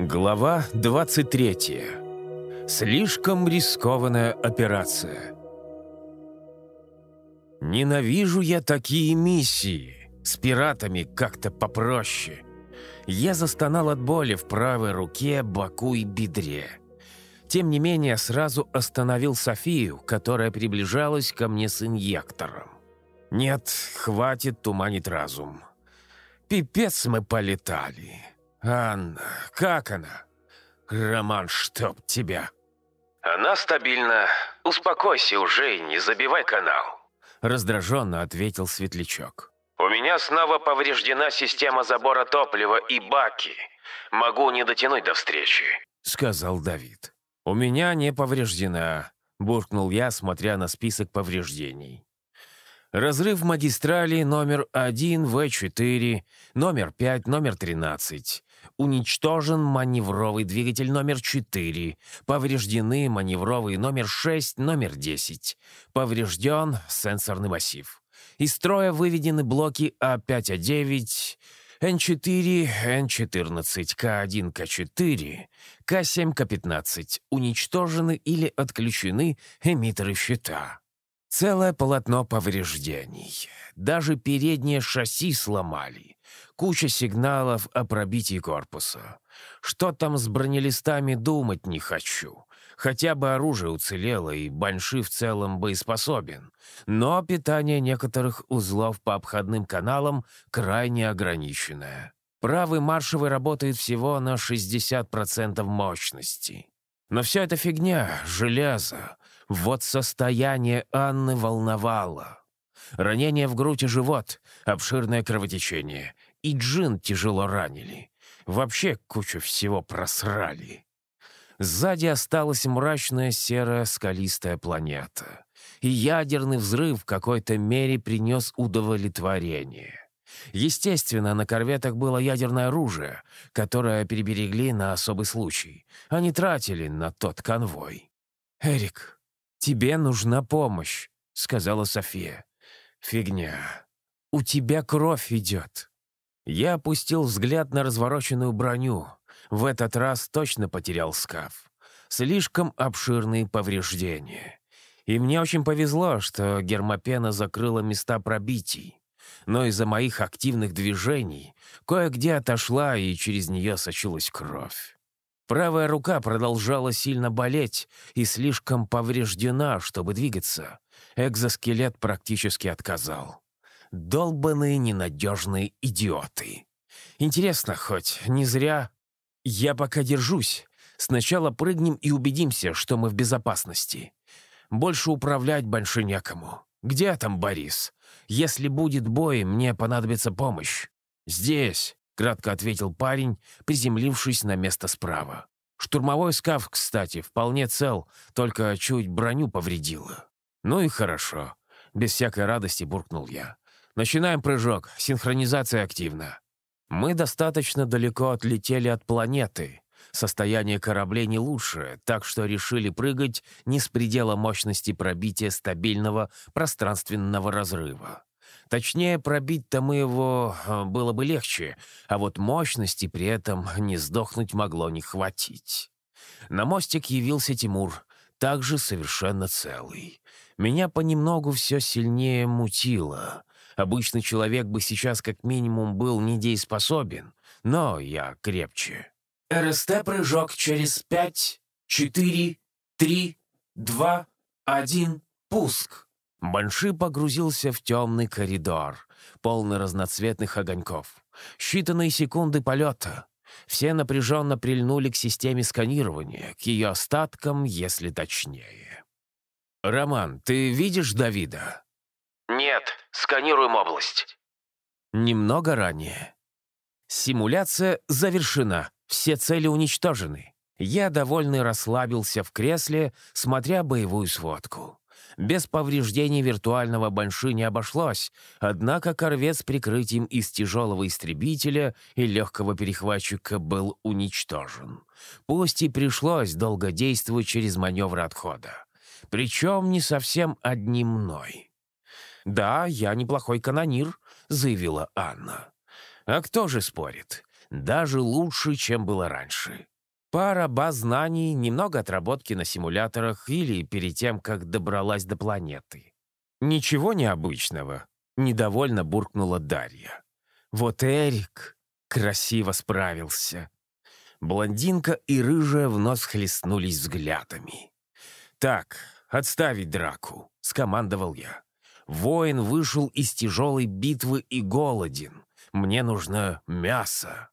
Глава 23. Слишком рискованная операция. Ненавижу я такие миссии. С пиратами как-то попроще. Я застонал от боли в правой руке, боку и бедре. Тем не менее, сразу остановил Софию, которая приближалась ко мне с инъектором. Нет, хватит туманить разум. Пипец мы полетали. «Анна, как она?» «Роман, чтоб тебя!» «Она стабильна. Успокойся уже и не забивай канал», — раздраженно ответил Светлячок. «У меня снова повреждена система забора топлива и баки. Могу не дотянуть до встречи», — сказал Давид. «У меня не повреждена», — буркнул я, смотря на список повреждений. Разрыв магистрали номер 1 В4, номер 5, номер 13. Уничтожен маневровый двигатель номер 4. Повреждены маневровый номер 6, номер 10. Поврежден сенсорный массив. Из строя выведены блоки А5А9, Н4, Н14, К1, К4, К7, К15. Уничтожены или отключены эмиттеры щита. Целое полотно повреждений. Даже переднее шасси сломали. Куча сигналов о пробитии корпуса. Что там с бронелистами, думать не хочу. Хотя бы оружие уцелело, и Банши в целом боеспособен. Но питание некоторых узлов по обходным каналам крайне ограниченное. Правый маршевый работает всего на 60% мощности. Но все это фигня, железо. Вот состояние Анны волновало. Ранение в грудь и живот, обширное кровотечение. И Джин тяжело ранили. Вообще кучу всего просрали. Сзади осталась мрачная серая скалистая планета. И ядерный взрыв в какой-то мере принес удовлетворение. Естественно, на корветах было ядерное оружие, которое переберегли на особый случай. Они тратили на тот конвой. «Эрик, тебе нужна помощь», — сказала София. «Фигня. У тебя кровь идет». Я опустил взгляд на развороченную броню. В этот раз точно потерял скаф. Слишком обширные повреждения. И мне очень повезло, что гермопена закрыла места пробитий но из-за моих активных движений кое-где отошла, и через нее сочилась кровь. Правая рука продолжала сильно болеть и слишком повреждена, чтобы двигаться. Экзоскелет практически отказал. Долбанные ненадежные идиоты. Интересно, хоть не зря. Я пока держусь. Сначала прыгнем и убедимся, что мы в безопасности. Больше управлять больше некому. Где там Борис? Если будет бой, мне понадобится помощь». «Здесь», — кратко ответил парень, приземлившись на место справа. «Штурмовой скаф, кстати, вполне цел, только чуть броню повредило». «Ну и хорошо», — без всякой радости буркнул я. «Начинаем прыжок, синхронизация активна». Мы достаточно далеко отлетели от планеты, Состояние кораблей не лучше, так что решили прыгать не с предела мощности пробития стабильного пространственного разрыва. Точнее, пробить-то мы его э, было бы легче, а вот мощности при этом не сдохнуть могло не хватить. На мостик явился Тимур, также совершенно целый. Меня понемногу все сильнее мутило. Обычный человек бы сейчас как минимум был недееспособен, но я крепче. РСТ-прыжок через пять, четыре, три, два, один, пуск. Банши погрузился в темный коридор, полный разноцветных огоньков. Считанные секунды полета. Все напряженно прильнули к системе сканирования, к ее остаткам, если точнее. «Роман, ты видишь Давида?» «Нет, сканируем область». Немного ранее. Симуляция завершена. Все цели уничтожены. Я, довольный, расслабился в кресле, смотря боевую сводку. Без повреждений виртуального банши не обошлось, однако корвет с прикрытием из тяжелого истребителя и легкого перехватчика был уничтожен. Пусть и пришлось долго действовать через маневр отхода. Причем не совсем одним мной. «Да, я неплохой канонир», — заявила Анна. «А кто же спорит? Даже лучше, чем было раньше. Пара баз знаний, немного отработки на симуляторах или перед тем, как добралась до планеты. Ничего необычного, недовольно буркнула Дарья. Вот Эрик красиво справился. Блондинка и рыжая вновь хлестнулись взглядами. «Так, отставить драку», — скомандовал я. Воин вышел из тяжелой битвы и голоден. Мне нужно мясо.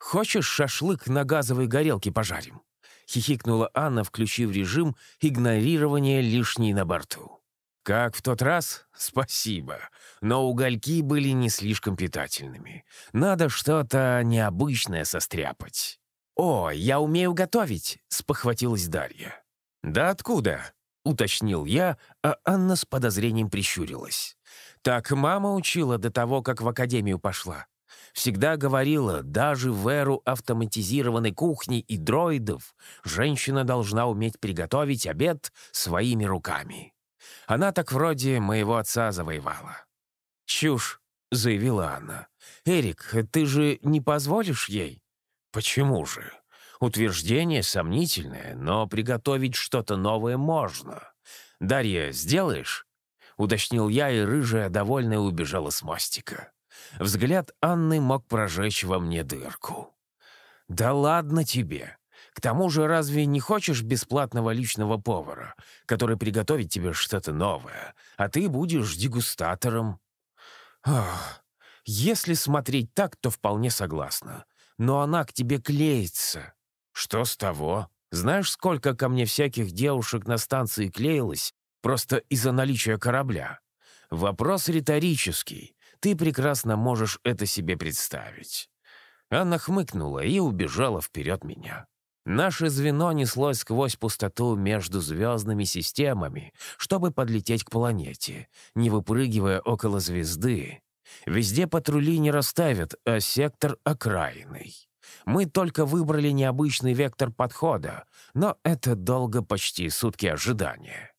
«Хочешь шашлык на газовой горелке пожарим?» — хихикнула Анна, включив режим игнорирования лишней на борту. «Как в тот раз? Спасибо. Но угольки были не слишком питательными. Надо что-то необычное состряпать». «О, я умею готовить!» — спохватилась Дарья. «Да откуда?» — уточнил я, а Анна с подозрением прищурилась. «Так мама учила до того, как в академию пошла. Всегда говорила, даже в эру автоматизированной кухни и дроидов женщина должна уметь приготовить обед своими руками. Она так вроде моего отца завоевала». «Чушь», — заявила Анна. «Эрик, ты же не позволишь ей?» «Почему же?» Утверждение сомнительное, но приготовить что-то новое можно. «Дарья, сделаешь?» — уточнил я, и рыжая, довольная, убежала с мостика. Взгляд Анны мог прожечь во мне дырку. «Да ладно тебе. К тому же разве не хочешь бесплатного личного повара, который приготовит тебе что-то новое, а ты будешь дегустатором?» Ох, «Если смотреть так, то вполне согласна. Но она к тебе клеится. «Что с того? Знаешь, сколько ко мне всяких девушек на станции клеилось просто из-за наличия корабля? Вопрос риторический. Ты прекрасно можешь это себе представить». Анна хмыкнула и убежала вперед меня. Наше звено неслось сквозь пустоту между звездными системами, чтобы подлететь к планете, не выпрыгивая около звезды. Везде патрули не расставят, а сектор окраинный. Мы только выбрали необычный вектор подхода, но это долго почти сутки ожидания.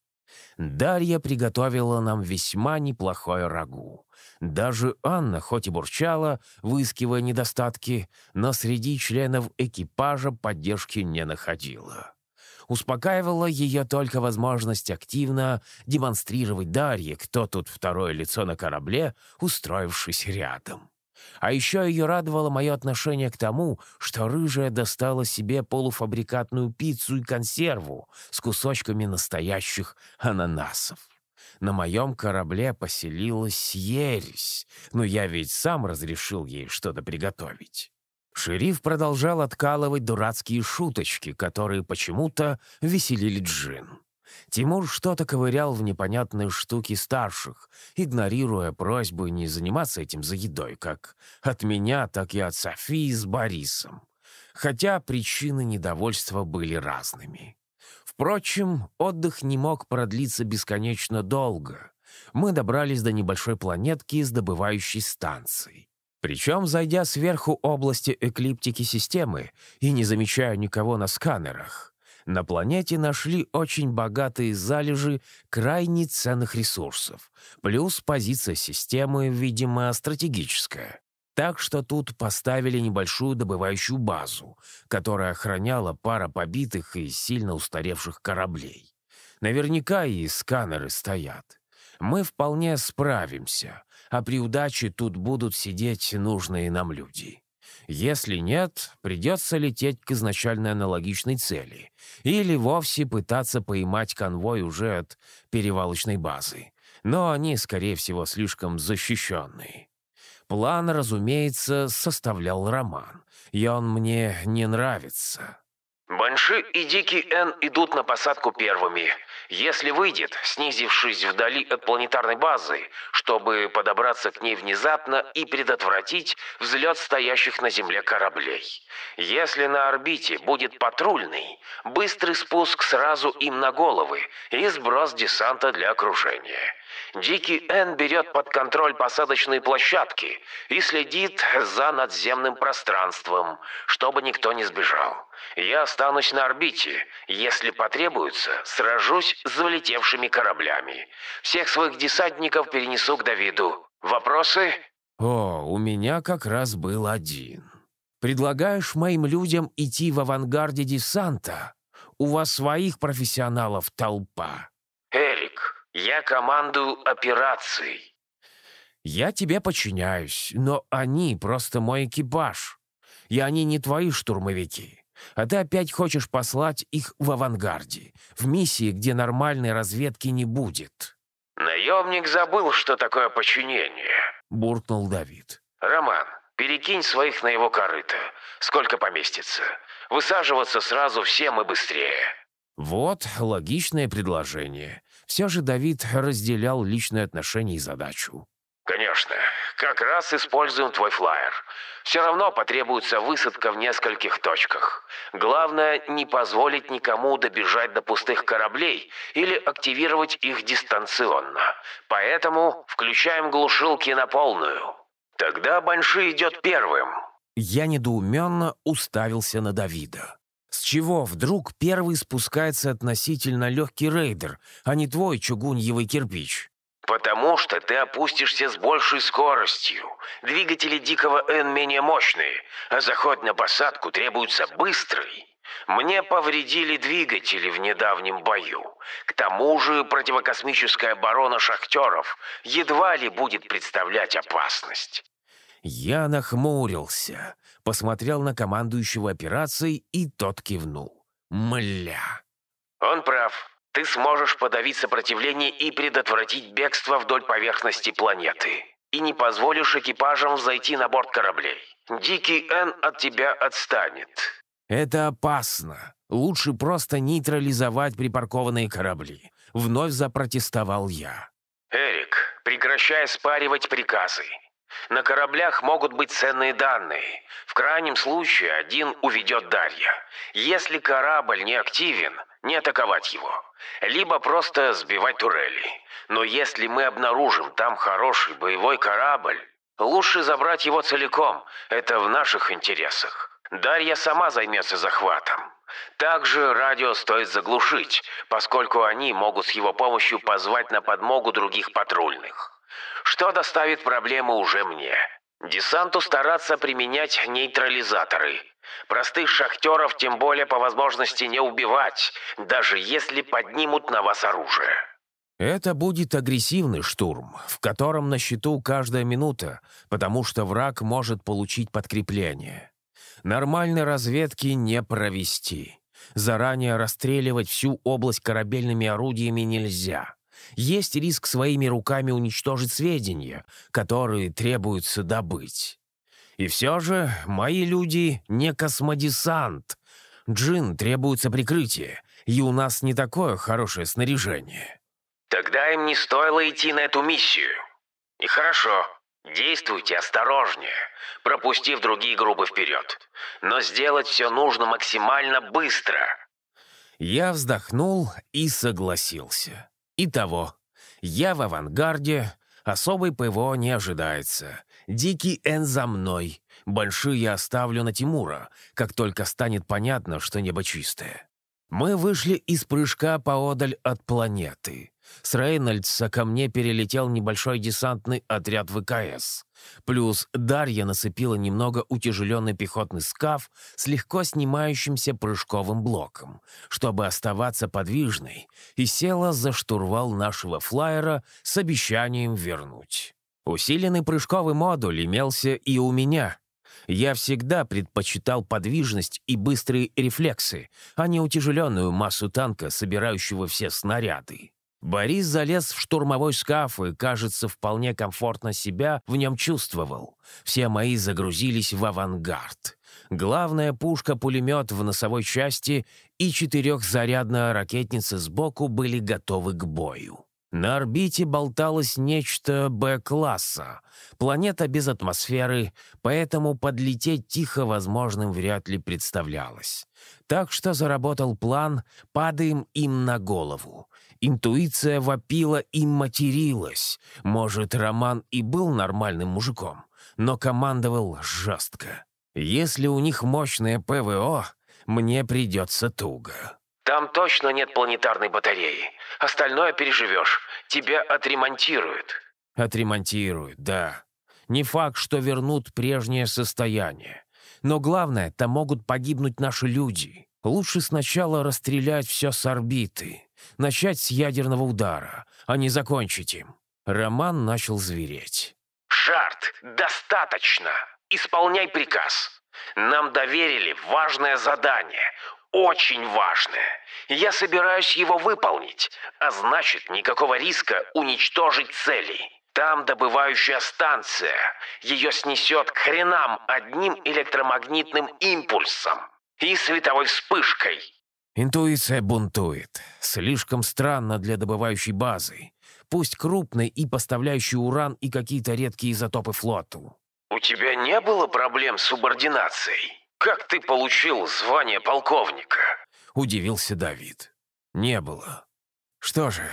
Дарья приготовила нам весьма неплохое рагу. Даже Анна, хоть и бурчала, выискивая недостатки, но среди членов экипажа поддержки не находила. Успокаивала ее только возможность активно демонстрировать Дарье, кто тут второе лицо на корабле, устроившись рядом. А еще ее радовало мое отношение к тому, что рыжая достала себе полуфабрикатную пиццу и консерву с кусочками настоящих ананасов. На моем корабле поселилась ересь, но я ведь сам разрешил ей что-то приготовить. Шериф продолжал откалывать дурацкие шуточки, которые почему-то веселили Джин. Тимур что-то ковырял в непонятные штуки старших, игнорируя просьбу не заниматься этим за едой, как от меня, так и от Софии с Борисом. Хотя причины недовольства были разными. Впрочем, отдых не мог продлиться бесконечно долго. Мы добрались до небольшой планетки с добывающей станцией. Причем, зайдя сверху области эклиптики системы и не замечая никого на сканерах, на планете нашли очень богатые залежи крайне ценных ресурсов, плюс позиция системы, видимо, стратегическая. Так что тут поставили небольшую добывающую базу, которая охраняла пара побитых и сильно устаревших кораблей. Наверняка и сканеры стоят. Мы вполне справимся, а при удаче тут будут сидеть нужные нам люди. Если нет, придется лететь к изначально аналогичной цели или вовсе пытаться поймать конвой уже от перевалочной базы. Но они, скорее всего, слишком защищенные. План, разумеется, составлял Роман, и он мне не нравится. Банши и Дикий Н идут на посадку первыми. Если выйдет, снизившись вдали от планетарной базы, чтобы подобраться к ней внезапно и предотвратить взлет стоящих на Земле кораблей. Если на орбите будет патрульный, быстрый спуск сразу им на головы и сброс десанта для окружения. Дикий Н берет под контроль посадочные площадки и следит за надземным пространством, чтобы никто не сбежал. Я останусь на орбите. Если потребуется, сражусь с залетевшими кораблями. Всех своих десантников перенесу к Давиду. Вопросы? О, у меня как раз был один. Предлагаешь моим людям идти в авангарде десанта? У вас своих профессионалов толпа. Я командую операцией. Я тебе подчиняюсь, но они просто мой экипаж. И они не твои штурмовики. А ты опять хочешь послать их в авангарде, в миссии, где нормальной разведки не будет. Наемник забыл, что такое подчинение. Буркнул Давид. Роман, перекинь своих на его корыто. Сколько поместится. Высаживаться сразу всем и быстрее. Вот логичное предложение. Все же Давид разделял личные отношения и задачу. Конечно. Как раз используем твой флайер. Все равно потребуется высадка в нескольких точках. Главное, не позволить никому добежать до пустых кораблей или активировать их дистанционно. Поэтому включаем глушилки на полную. Тогда Банши идет первым. Я недоуменно уставился на Давида. С чего вдруг первый спускается относительно легкий рейдер, а не твой чугуньевый кирпич? Потому что ты опустишься с большей скоростью. Двигатели Дикого Н менее мощные, а заход на посадку требуется быстрый. Мне повредили двигатели в недавнем бою. К тому же противокосмическая оборона шахтеров едва ли будет представлять опасность. Я нахмурился, посмотрел на командующего операцией, и тот кивнул. Мля. Он прав. Ты сможешь подавить сопротивление и предотвратить бегство вдоль поверхности планеты. И не позволишь экипажам зайти на борт кораблей. Дикий Н от тебя отстанет. Это опасно. Лучше просто нейтрализовать припаркованные корабли. Вновь запротестовал я. Эрик, прекращай спаривать приказы. На кораблях могут быть ценные данные. В крайнем случае один уведет Дарья. Если корабль не активен, не атаковать его. Либо просто сбивать турели. Но если мы обнаружим там хороший боевой корабль, лучше забрать его целиком. Это в наших интересах. Дарья сама займется захватом. Также радио стоит заглушить, поскольку они могут с его помощью позвать на подмогу других патрульных. Что доставит проблемы уже мне. Десанту стараться применять нейтрализаторы. Простых шахтеров тем более по возможности не убивать, даже если поднимут на вас оружие. Это будет агрессивный штурм, в котором на счету каждая минута, потому что враг может получить подкрепление. Нормальной разведки не провести. Заранее расстреливать всю область корабельными орудиями нельзя. Есть риск своими руками уничтожить сведения, которые требуется добыть. И все же мои люди не космодесант. Джин требуется прикрытие, и у нас не такое хорошее снаряжение. Тогда им не стоило идти на эту миссию. И хорошо, действуйте осторожнее, пропустив другие группы вперед. Но сделать все нужно максимально быстро. Я вздохнул и согласился. Итого, я в авангарде, особой ПВО не ожидается. Дикий Н за мной. Большие оставлю на Тимура, как только станет понятно, что небо чистое. Мы вышли из прыжка поодаль от планеты. С Рейнольдса ко мне перелетел небольшой десантный отряд ВКС. Плюс Дарья нацепила немного утяжеленный пехотный скаф с легко снимающимся прыжковым блоком, чтобы оставаться подвижной, и села за штурвал нашего флайера с обещанием вернуть. Усиленный прыжковый модуль имелся и у меня. Я всегда предпочитал подвижность и быстрые рефлексы, а не утяжеленную массу танка, собирающего все снаряды. Борис залез в штурмовой шкаф и, кажется, вполне комфортно себя в нем чувствовал. Все мои загрузились в авангард. Главная пушка-пулемет в носовой части и четырехзарядная ракетница сбоку были готовы к бою. На орбите болталось нечто Б-класса. Планета без атмосферы, поэтому подлететь тихо возможным вряд ли представлялось. Так что заработал план «падаем им на голову». Интуиция вопила и материлась. Может, Роман и был нормальным мужиком, но командовал жестко. Если у них мощное ПВО, мне придется туго. Там точно нет планетарной батареи. Остальное переживешь. Тебя отремонтируют. Отремонтируют, да. Не факт, что вернут прежнее состояние. Но главное, там могут погибнуть наши люди. Лучше сначала расстрелять все с орбиты, начать с ядерного удара, а не закончить им». Роман начал звереть. «Шарт, достаточно! Исполняй приказ! Нам доверили важное задание, очень важное. Я собираюсь его выполнить, а значит, никакого риска уничтожить цели. Там добывающая станция. Ее снесет к хренам одним электромагнитным импульсом и световой вспышкой. Интуиция бунтует. Слишком странно для добывающей базы. Пусть крупной и поставляющей уран и какие-то редкие изотопы флоту. У тебя не было проблем с субординацией? Как ты получил звание полковника? Удивился Давид. Не было. Что же,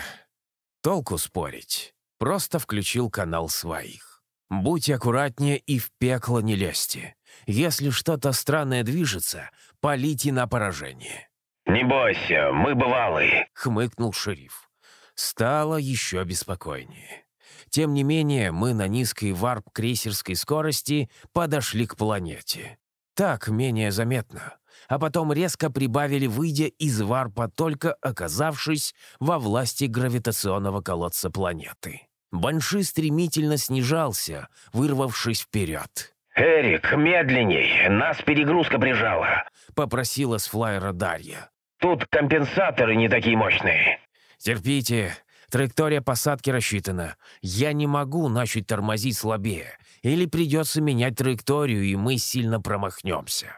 толку спорить. Просто включил канал своих. Будьте аккуратнее и в пекло не лезьте. Если что-то странное движется, полите на поражение. «Не бойся, мы бывалые», — хмыкнул шериф. Стало еще беспокойнее. Тем не менее, мы на низкой варп-крейсерской скорости подошли к планете. Так, менее заметно. А потом резко прибавили, выйдя из варпа, только оказавшись во власти гравитационного колодца планеты. Банши стремительно снижался, вырвавшись вперед. «Эрик, медленней, нас перегрузка прижала», — попросила с флайера Дарья. «Тут компенсаторы не такие мощные». «Терпите, траектория посадки рассчитана. Я не могу начать тормозить слабее, или придется менять траекторию, и мы сильно промахнемся».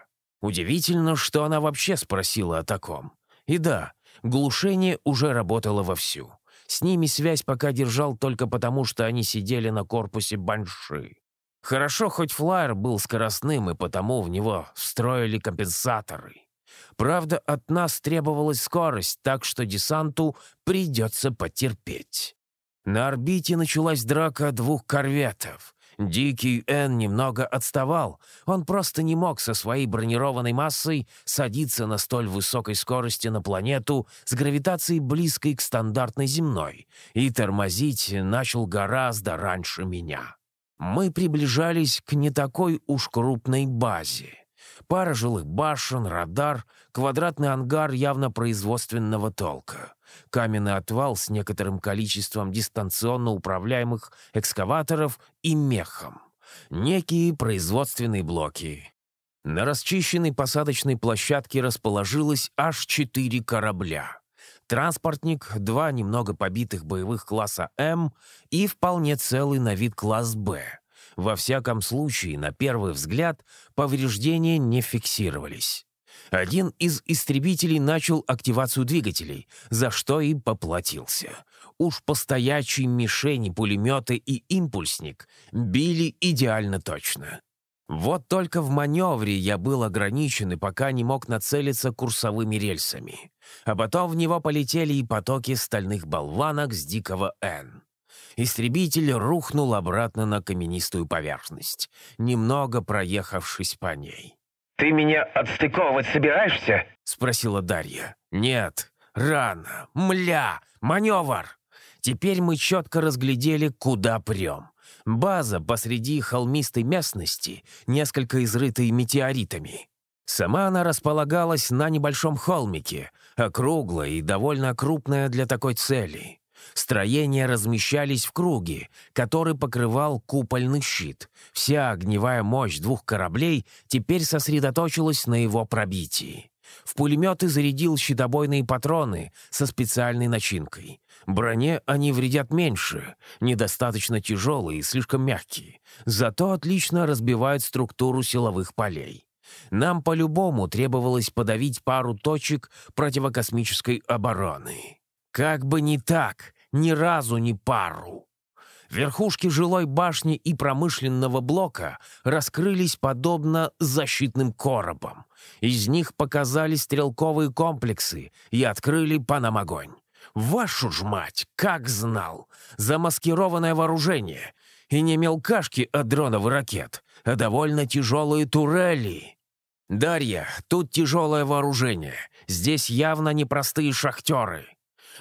Удивительно, что она вообще спросила о таком. И да, глушение уже работало вовсю. С ними связь пока держал только потому, что они сидели на корпусе банши. Хорошо, хоть флайер был скоростным, и потому в него встроили компенсаторы. Правда, от нас требовалась скорость, так что десанту придется потерпеть. На орбите началась драка двух корветов. Дикий Н немного отставал. Он просто не мог со своей бронированной массой садиться на столь высокой скорости на планету с гравитацией близкой к стандартной земной, и тормозить начал гораздо раньше меня. Мы приближались к не такой уж крупной базе. Пара жилых башен, радар, квадратный ангар явно производственного толка каменный отвал с некоторым количеством дистанционно управляемых экскаваторов и мехом. Некие производственные блоки. На расчищенной посадочной площадке расположилось аж четыре корабля. Транспортник, два немного побитых боевых класса М и вполне целый на вид класс Б. Во всяком случае, на первый взгляд, повреждения не фиксировались. Один из истребителей начал активацию двигателей, за что и поплатился. Уж по мишени пулеметы и импульсник били идеально точно. Вот только в маневре я был ограничен и пока не мог нацелиться курсовыми рельсами. А потом в него полетели и потоки стальных болванок с дикого «Н». Истребитель рухнул обратно на каменистую поверхность, немного проехавшись по ней. «Ты меня отстыковывать собираешься?» — спросила Дарья. «Нет, рано. Мля, маневр!» Теперь мы четко разглядели, куда прем. База посреди холмистой местности, несколько изрытой метеоритами. Сама она располагалась на небольшом холмике, округлая и довольно крупная для такой цели. Строения размещались в круге, который покрывал купольный щит. Вся огневая мощь двух кораблей теперь сосредоточилась на его пробитии. В пулеметы зарядил щитобойные патроны со специальной начинкой. Броне они вредят меньше, недостаточно тяжелые и слишком мягкие. Зато отлично разбивают структуру силовых полей. Нам по-любому требовалось подавить пару точек противокосмической обороны. Как бы не так, ни разу не пару. Верхушки жилой башни и промышленного блока раскрылись подобно защитным коробам. Из них показались стрелковые комплексы и открыли по нам огонь. Вашу ж мать, как знал! Замаскированное вооружение. И не мелкашки от дронов и ракет, а довольно тяжелые турели. «Дарья, тут тяжелое вооружение. Здесь явно непростые шахтеры.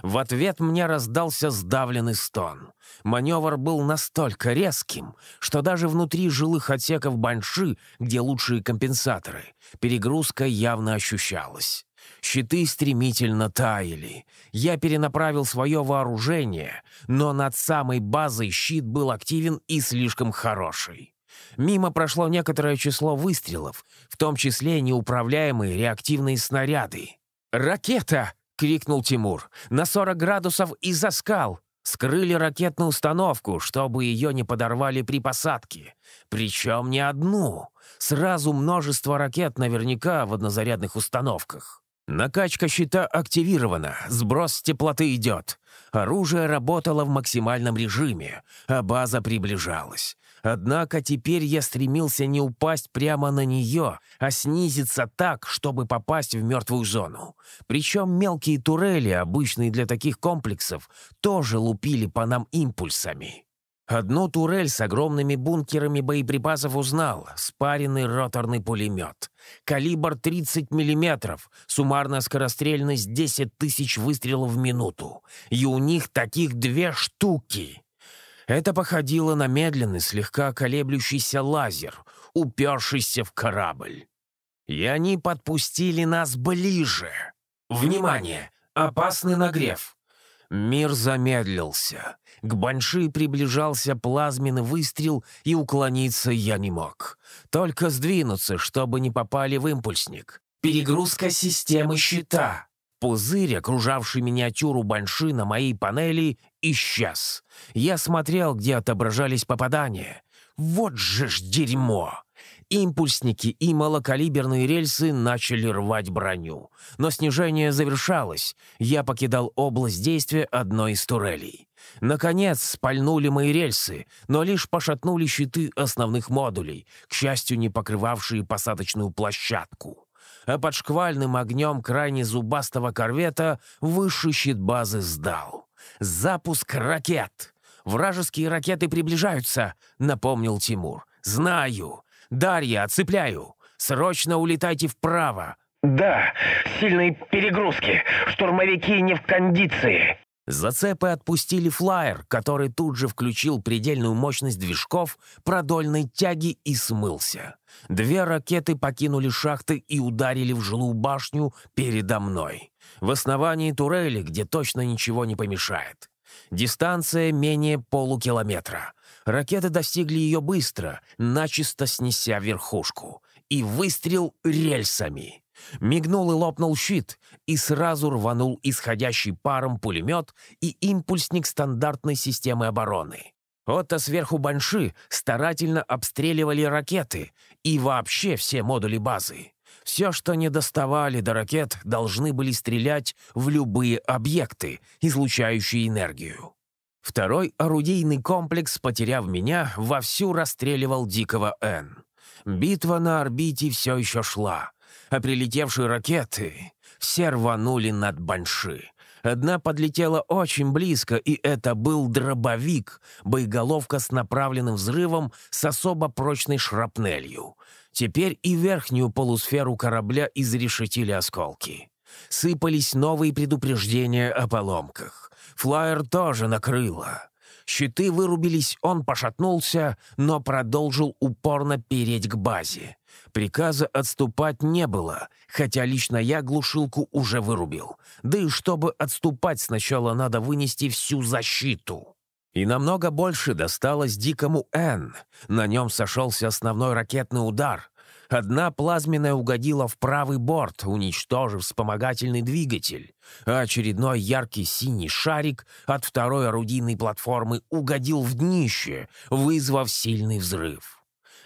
В ответ мне раздался сдавленный стон. Маневр был настолько резким, что даже внутри жилых отсеков Банши, где лучшие компенсаторы, перегрузка явно ощущалась. Щиты стремительно таяли. Я перенаправил свое вооружение, но над самой базой щит был активен и слишком хороший. Мимо прошло некоторое число выстрелов, в том числе неуправляемые реактивные снаряды. «Ракета!» — крикнул Тимур. «На 40 градусов из-за скал!» Скрыли ракетную установку, чтобы ее не подорвали при посадке. Причем не одну. Сразу множество ракет наверняка в однозарядных установках. Накачка щита активирована, сброс теплоты идет. Оружие работало в максимальном режиме, а база приближалась. Однако теперь я стремился не упасть прямо на нее, а снизиться так, чтобы попасть в мертвую зону. Причем мелкие турели, обычные для таких комплексов, тоже лупили по нам импульсами. Одну турель с огромными бункерами боеприпасов узнал. Спаренный роторный пулемет. Калибр 30 мм. Суммарная скорострельность 10 тысяч выстрелов в минуту. И у них таких две штуки. Это походило на медленный, слегка колеблющийся лазер, упершийся в корабль. И они подпустили нас ближе. Внимание! Опасный нагрев! Мир замедлился. К Банши приближался плазменный выстрел, и уклониться я не мог. Только сдвинуться, чтобы не попали в импульсник. Перегрузка системы щита. Пузырь, окружавший миниатюру Банши на моей панели, исчез. Я смотрел, где отображались попадания. Вот же ж дерьмо! Импульсники и малокалиберные рельсы начали рвать броню. Но снижение завершалось. Я покидал область действия одной из турелей. Наконец, спальнули мои рельсы, но лишь пошатнули щиты основных модулей, к счастью, не покрывавшие посадочную площадку. А под шквальным огнем крайне зубастого корвета высший щит базы сдал. «Запуск ракет!» «Вражеские ракеты приближаются», — напомнил Тимур. «Знаю. Дарья, отцепляю. Срочно улетайте вправо». «Да, сильные перегрузки. Штурмовики не в кондиции». Зацепы отпустили флайер, который тут же включил предельную мощность движков, продольной тяги и смылся. Две ракеты покинули шахты и ударили в жилую башню передо мной. В основании турели, где точно ничего не помешает. Дистанция менее полукилометра. Ракеты достигли ее быстро, начисто снеся верхушку. И выстрел рельсами. Мигнул и лопнул щит, и сразу рванул исходящий паром пулемет и импульсник стандартной системы обороны. Отто сверху Банши старательно обстреливали ракеты и вообще все модули базы. Все, что не доставали до ракет, должны были стрелять в любые объекты, излучающие энергию. Второй орудийный комплекс, потеряв меня, вовсю расстреливал Дикого Н. Битва на орбите все еще шла, а прилетевшие ракеты все рванули над Банши. Одна подлетела очень близко, и это был дробовик, боеголовка с направленным взрывом с особо прочной шрапнелью. Теперь и верхнюю полусферу корабля изрешетили осколки. Сыпались новые предупреждения о поломках. Флайер тоже накрыло. Щиты вырубились, он пошатнулся, но продолжил упорно переть к базе. Приказа отступать не было, хотя лично я глушилку уже вырубил. Да и чтобы отступать, сначала надо вынести всю защиту. И намного больше досталось дикому Н. На нем сошелся основной ракетный удар. Одна плазменная угодила в правый борт, уничтожив вспомогательный двигатель, а очередной яркий синий шарик от второй орудийной платформы угодил в днище, вызвав сильный взрыв.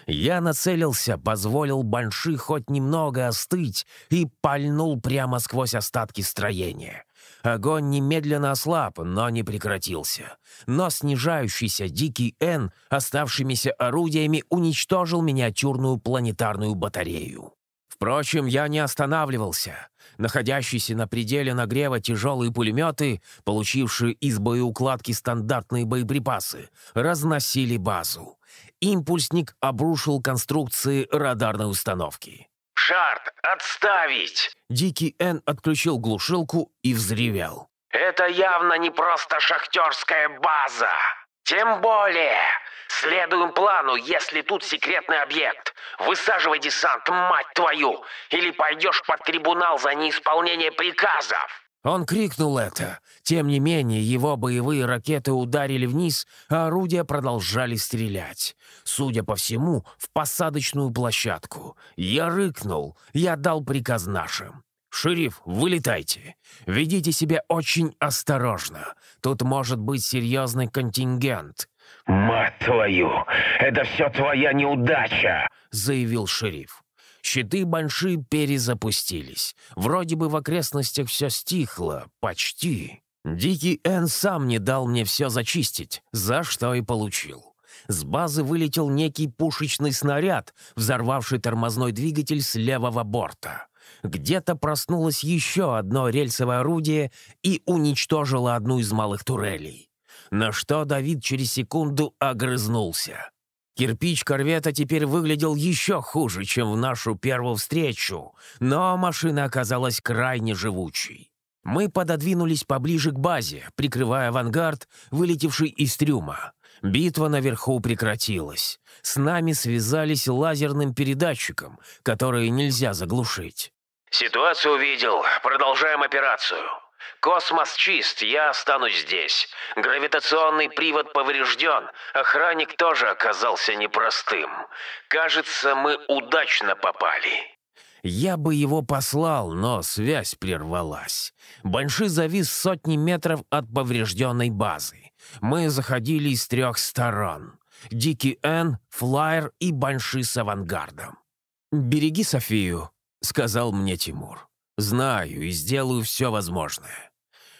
Я нацелился, позволил Банши хоть немного остыть и пальнул прямо сквозь остатки строения. Огонь немедленно ослаб, но не прекратился. Но снижающийся Дикий Н оставшимися орудиями уничтожил миниатюрную планетарную батарею. Впрочем, я не останавливался. Находящиеся на пределе нагрева тяжелые пулеметы, получившие из боеукладки стандартные боеприпасы, разносили базу. Импульсник обрушил конструкции радарной установки. «Шарт, отставить!» Дикий Н отключил глушилку и взревел. Это явно не просто шахтерская база. Тем более, следуем плану, если тут секретный объект. Высаживай десант, мать твою, или пойдешь под трибунал за неисполнение приказов. Он крикнул это. Тем не менее, его боевые ракеты ударили вниз, а орудия продолжали стрелять. Судя по всему, в посадочную площадку. Я рыкнул, я дал приказ нашим. «Шериф, вылетайте. Ведите себя очень осторожно. Тут может быть серьезный контингент». «Мать твою! Это все твоя неудача!» — заявил шериф. Щиты Банши перезапустились. Вроде бы в окрестностях все стихло. Почти. Дикий Эн сам не дал мне все зачистить, за что и получил. С базы вылетел некий пушечный снаряд, взорвавший тормозной двигатель с левого борта. Где-то проснулось еще одно рельсовое орудие и уничтожило одну из малых турелей. На что Давид через секунду огрызнулся. Кирпич корвета теперь выглядел еще хуже, чем в нашу первую встречу, но машина оказалась крайне живучей. Мы пододвинулись поближе к базе, прикрывая авангард, вылетевший из трюма. Битва наверху прекратилась. С нами связались лазерным передатчиком, который нельзя заглушить. Ситуацию увидел. Продолжаем операцию. Космос чист, я останусь здесь. Гравитационный привод поврежден. Охранник тоже оказался непростым. Кажется, мы удачно попали. Я бы его послал, но связь прервалась. Банши завис сотни метров от поврежденной базы. Мы заходили с трех сторон. Дикий Эн, Флайер и Банши с авангардом. «Береги Софию», — сказал мне Тимур. «Знаю и сделаю все возможное.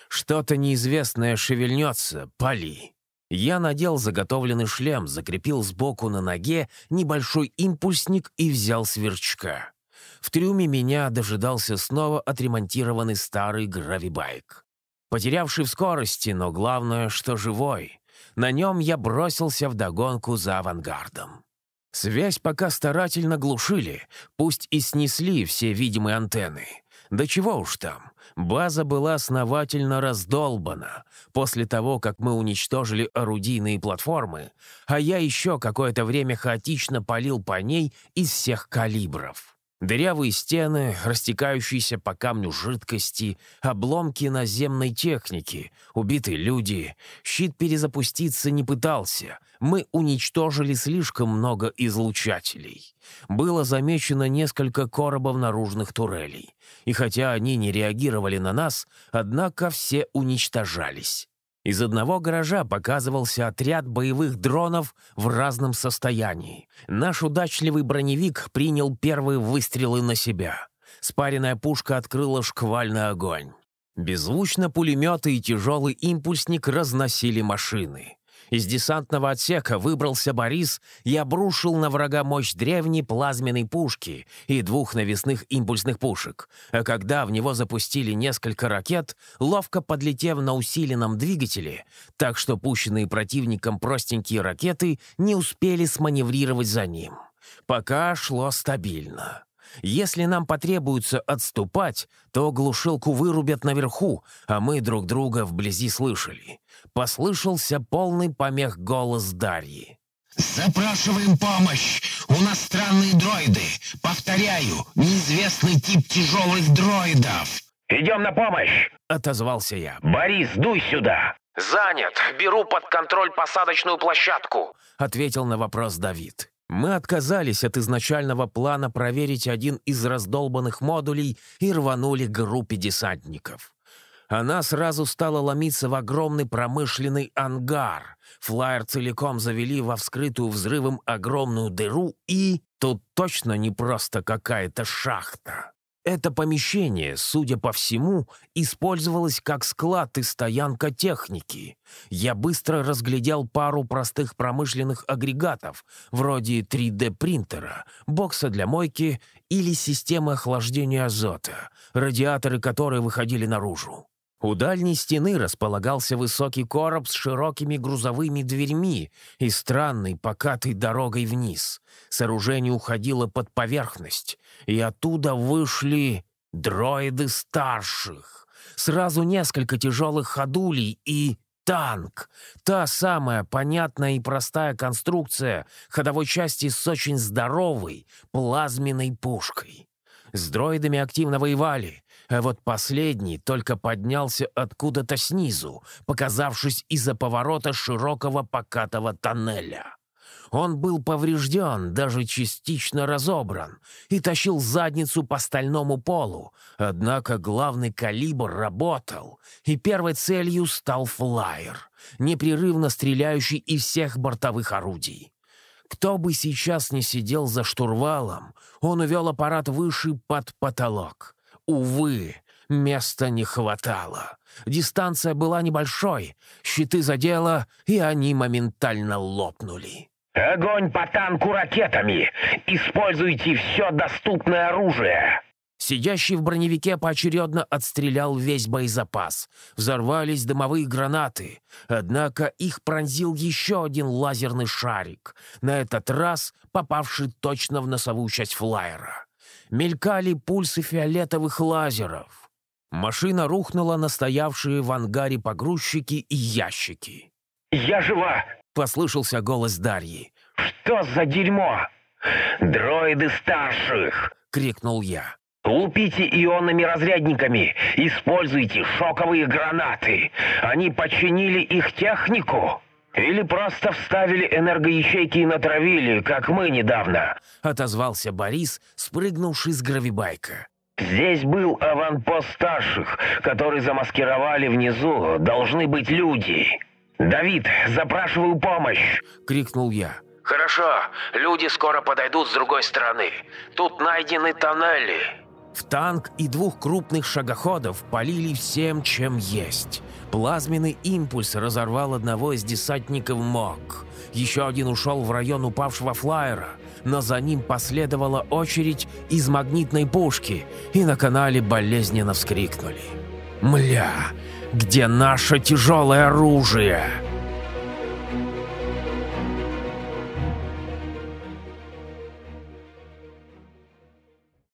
Что-то неизвестное шевельнется, пали». Я надел заготовленный шлем, закрепил сбоку на ноге небольшой импульсник и взял сверчка. В трюме меня дожидался снова отремонтированный старый гравибайк. Потерявший в скорости, но главное, что живой. На нем я бросился вдогонку за авангардом. Связь пока старательно глушили, пусть и снесли все видимые антенны. Да чего уж там, база была основательно раздолбана после того, как мы уничтожили орудийные платформы, а я еще какое-то время хаотично палил по ней из всех калибров. Дырявые стены, растекающиеся по камню жидкости, обломки наземной техники, убитые люди. Щит перезапуститься не пытался. Мы уничтожили слишком много излучателей. Было замечено несколько коробов наружных турелей. И хотя они не реагировали на нас, однако все уничтожались. Из одного гаража показывался отряд боевых дронов в разном состоянии. Наш удачливый броневик принял первые выстрелы на себя. Спаренная пушка открыла шквальный огонь. Беззвучно пулеметы и тяжелый импульсник разносили машины. Из десантного отсека выбрался Борис и обрушил на врага мощь древней плазменной пушки и двух навесных импульсных пушек. А когда в него запустили несколько ракет, ловко подлетев на усиленном двигателе, так что пущенные противником простенькие ракеты не успели сманеврировать за ним. Пока шло стабильно. Если нам потребуется отступать, то глушилку вырубят наверху, а мы друг друга вблизи слышали. Послышался полный помех голос Дарьи. «Запрашиваем помощь! У нас странные дроиды! Повторяю, неизвестный тип тяжелых дроидов!» «Идем на помощь!» — отозвался я. «Борис, дуй сюда!» «Занят. Беру под контроль посадочную площадку», — ответил на вопрос Давид. Мы отказались от изначального плана проверить один из раздолбанных модулей и рванули к группе десантников. Она сразу стала ломиться в огромный промышленный ангар. Флайер целиком завели во вскрытую взрывом огромную дыру и... Тут точно не просто какая-то шахта. Это помещение, судя по всему, использовалось как склад и стоянка техники. Я быстро разглядел пару простых промышленных агрегатов, вроде 3D-принтера, бокса для мойки или системы охлаждения азота, радиаторы которой выходили наружу. У дальней стены располагался высокий короб с широкими грузовыми дверьми и странной покатой дорогой вниз. Сооружение уходило под поверхность, и оттуда вышли дроиды старших. Сразу несколько тяжелых ходулей и танк. Та самая понятная и простая конструкция ходовой части с очень здоровой плазменной пушкой. С дроидами активно воевали, а вот последний только поднялся откуда-то снизу, показавшись из-за поворота широкого покатого тоннеля. Он был поврежден, даже частично разобран, и тащил задницу по стальному полу. Однако главный калибр работал, и первой целью стал флайер, непрерывно стреляющий из всех бортовых орудий. Кто бы сейчас не сидел за штурвалом, он увел аппарат выше под потолок. Увы, места не хватало. Дистанция была небольшой, щиты задело, и они моментально лопнули. Огонь по танку ракетами! Используйте все доступное оружие! Сидящий в броневике поочередно отстрелял весь боезапас. Взорвались дымовые гранаты. Однако их пронзил еще один лазерный шарик, на этот раз попавший точно в носовую часть флайера. Мелькали пульсы фиолетовых лазеров. Машина рухнула на стоявшие в ангаре погрузчики и ящики. «Я жива!» — послышался голос Дарьи. «Что за дерьмо? Дроиды старших!» — крикнул я. «Лупите ионными разрядниками! Используйте шоковые гранаты! Они починили их технику!» «Или просто вставили энергоячейки и натравили, как мы недавно?» — отозвался Борис, спрыгнувший с гравибайка. «Здесь был аванпост старших, который замаскировали внизу. Должны быть люди. Давид, запрашиваю помощь!» — крикнул я. «Хорошо, люди скоро подойдут с другой стороны. Тут найдены тоннели». В танк и двух крупных шагоходов полили всем, чем есть. Плазменный импульс разорвал одного из десантников МОК. Еще один ушел в район упавшего флайера, но за ним последовала очередь из магнитной пушки, и на канале болезненно вскрикнули. «Мля, где наше тяжелое оружие?»